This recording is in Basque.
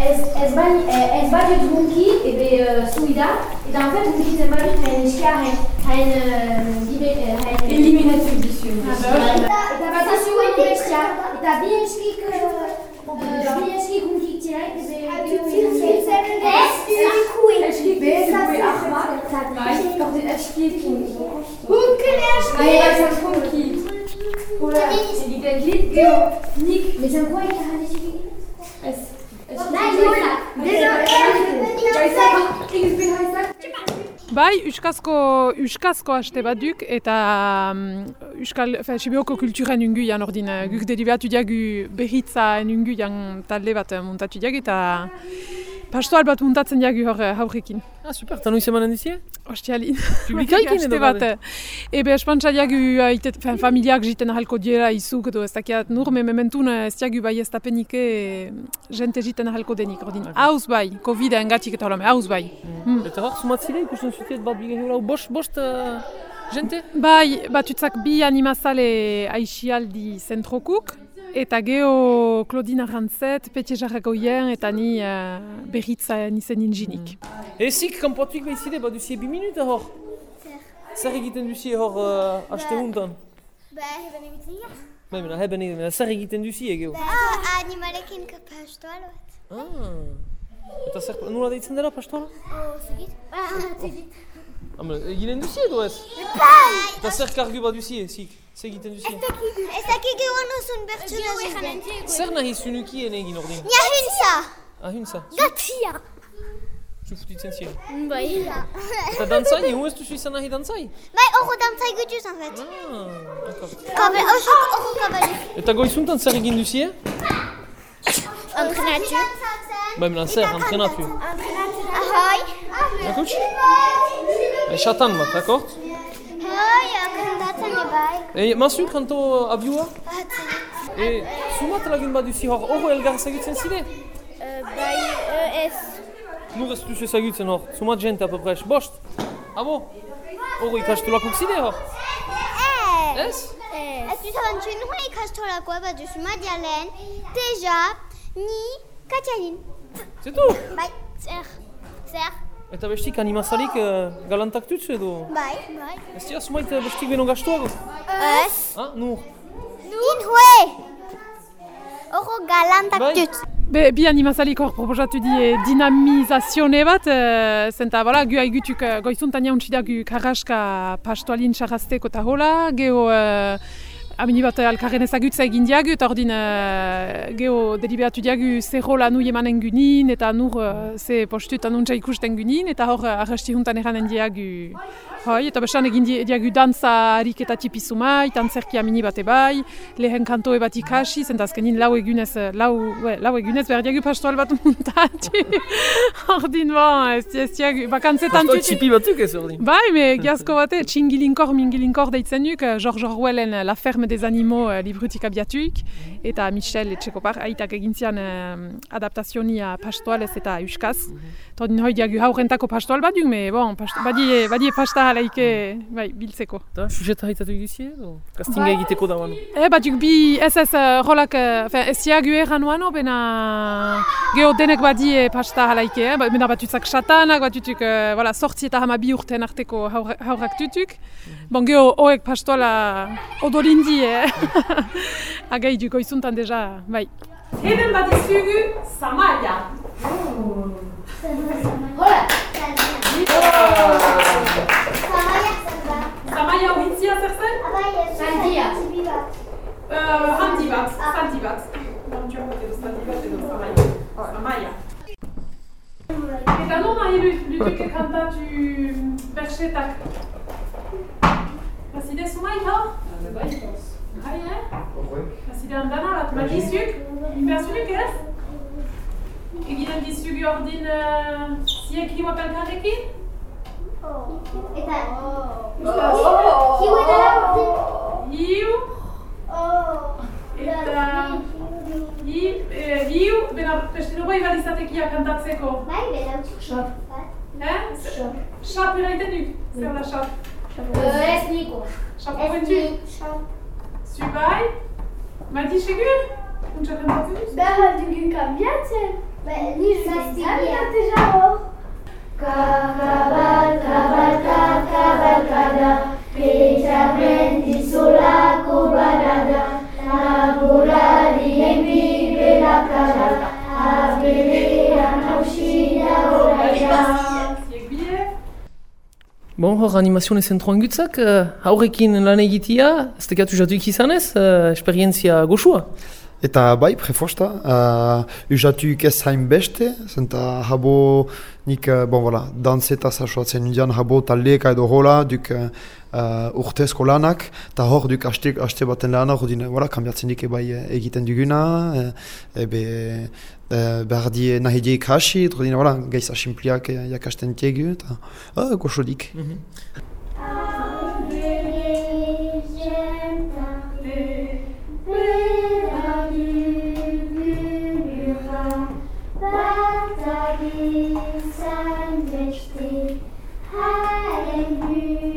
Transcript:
ezbagit gunki ebe zuida, eta en fait, hain hain. Eta bat azu hain bestia, eta bi eskik bi eskik gunki tira, ebe Eskikui. Eskikui. Ahmad. Nein, doch den Eskikui. Gunkel Bai, Euskazko, Euskazko haste bat duk, eta um, Euskal, fe, Sibioko kulturen ungu jan ordin, guk deribatu diagu behitza en ungu jan talde bat muntatu diagu, eta pastoal bat muntatzen diagu hor uh, haurrekin. Ah, super, eta noiz emanen dizie? Ostialin. Publikaikin Haste edo bat. eh. Ebe, espantza diagu, uh, itet, fe, familiak jiten ahalko diela izuk, edo ez dakiat nur, me mementun uh, ez diagu bai ez tapenike eh, jente jiten ahalko denik, ordin. Hauz bai, Covid engatik eta hola, me hauz bai. Mm. Eta hor, sumatzile ikusten zutet bat bigehi hau bost, bost uh, jente? Bai, batutzak bi animazale aixialdi zentrokuk, eta geho Claudine Arrantzet, Petje Jarragoien, eta ni uh, berritza nizen injinik. Ezik, kanpoatuik behizide, bat duzie bi minuta hor. Zer egiten duzie hor uh, haste huntan? Ba, we hier? Bai, mena, heben egin, mena, zer egiten duzie geho? Ah, animalekin kapastual bat. Ah. Eta zer, nola deitzen dela pastola? Oh, zegit? Ah, zegit. Ama, eginen duzie edo ez? Bai! Eta zer kargu bat duzie, zik? Zer egiten duzie? Ez dakik egon osun bertsula zuten. Zer nahi zunukien egin ordin? Ja, hunsa! Ah, hunza. Gatia! Zufutitzen zien. Bai. Eta dantzai, egun ez duzu izan nahi dantzai? Bai, oro dantzai gutuz, en fait. Ah, d'accord. Kabe, oso, oro kabalik. Eta goizuntan zer egin duzie? Entrenatu. Bai, mena, zer, entrenatu. Ahoi. Yakınç. Şeytan mı? D'accord? Et avion Et Soumat, la du Sihor, oh, elle garde sa c'est ES. Nous restons sa c'est. Soumat, gente, à peu près. Ah bon? Oh, il cache tout la Est-ce que eh. Eh, tu as il cache tout la bah, du Soumat, déjà, ni C'est tout Bye. Serre. Serre. Eta bestik animazalik uh, galantak tutzu edo? Bai. Bai. Ez dira sumait uh, bestik beno gastuago? Ez. Ah, nur. In hue. Oro galantak Bai. Be, bi animazalik hor proposatu die dinamizazione bat, uh, zenta, bala, gu haigutuk uh, goizuntan jauntzidak gu karraska pastoalin sarrasteko eta hola, geho uh, amini bat alkarren ezagutza egin diagu, eta ordin uh, geho deliberatu diagu ze rola nu emanen gunin, eta nur uh, ze postu eta nuntza ikusten gunin, eta hor uh, arrasti juntan eranen diagu Hoi, eta besan egin di- diagu dantza ariketa tipizumai, tantzerki amini bat ebai, lehen kantoe bat ikasi, zenta azkenin lau egunez, eh, lau, we, lau egunez behar diagu pastoal bat muntatu. Ordin, bon, ez ez diagu, bakantzetan txipi batuk ez ordin. Bai, me giazko bate, txingilinkor, mingilinkor deitzen duk, eh, George Orwellen eh, La Ferme des Animaux librutik abiatuik, eta Michel Etxekopar, aitak egin zian adaptazionia pastoalez eta euskaz. Eta ordin hoi diagu haurrentako pastoal bat duk, me bon, pasto, badie, badie pasta halaike, bai, biltzeko. Eta, sujeta haitatu duzie edo? Castinga Bai. egiteko dauan. E, batzuk bi, ez ez, uh, rolak, uh, fe, ez diagu erran nuano, bena geho denek badie pasta halaike, eh? Ba- bena batutzak xatanak, batutzuk, uh, voilà, sortzi eta hama bi urten arteko haur, haurrak tutuk. Bon, geho hoek pastoala odolindi, eh? Agai duko izuntan deja, bai. Heben bat izugu, Samaia. Hola! Samaia Maria Witzia Sersen Sandibat. Euh, Handibat. Sandibat. Non, tu as voté le Sandibat et le Samaya. Samaya. Eta non nahi lutuke kantatu bersetak? Bazide zumaik hau? Bai, bai, eh? Bazide handana, bat? Egiten dizuk ordin uh, ziek hiu apelkarrekin? Eta... Oh. Creștinul, băi, vali să te chia cântat seco. Mai vedem. Șap. Șap. Șap, erai de nuc. Se la șap. Resnico. Șap, pănci. Șap. Suibai? Mai ti și gând? Un ce cântat seco? Da, la de gând ca viață. Bă, nici nu știu. Dar deja o. Ca, ca, Bon, hor animazione zentroan gutzak, uh, haurekin lan egitia, ez tekatu jatuik izanez, uh, esperientzia goxua. Eta bai, prefosta, uh, usatuk ez hain beste, zenta habo nik, bon, voilà, danzeta sasoatzen indian habo taldeeka edo hola, duk uh, urtezko lanak, eta hor duk haste, haste baten lana, hor dine, voilà, kambiatzen dike bai eh, egiten duguna, uh, ebe uh, behar die nahi die ikasi, hor dine, voilà, gaiza simpliak uh, jakasten tegu, eta uh, goxo dik. Di San Vesti, Haren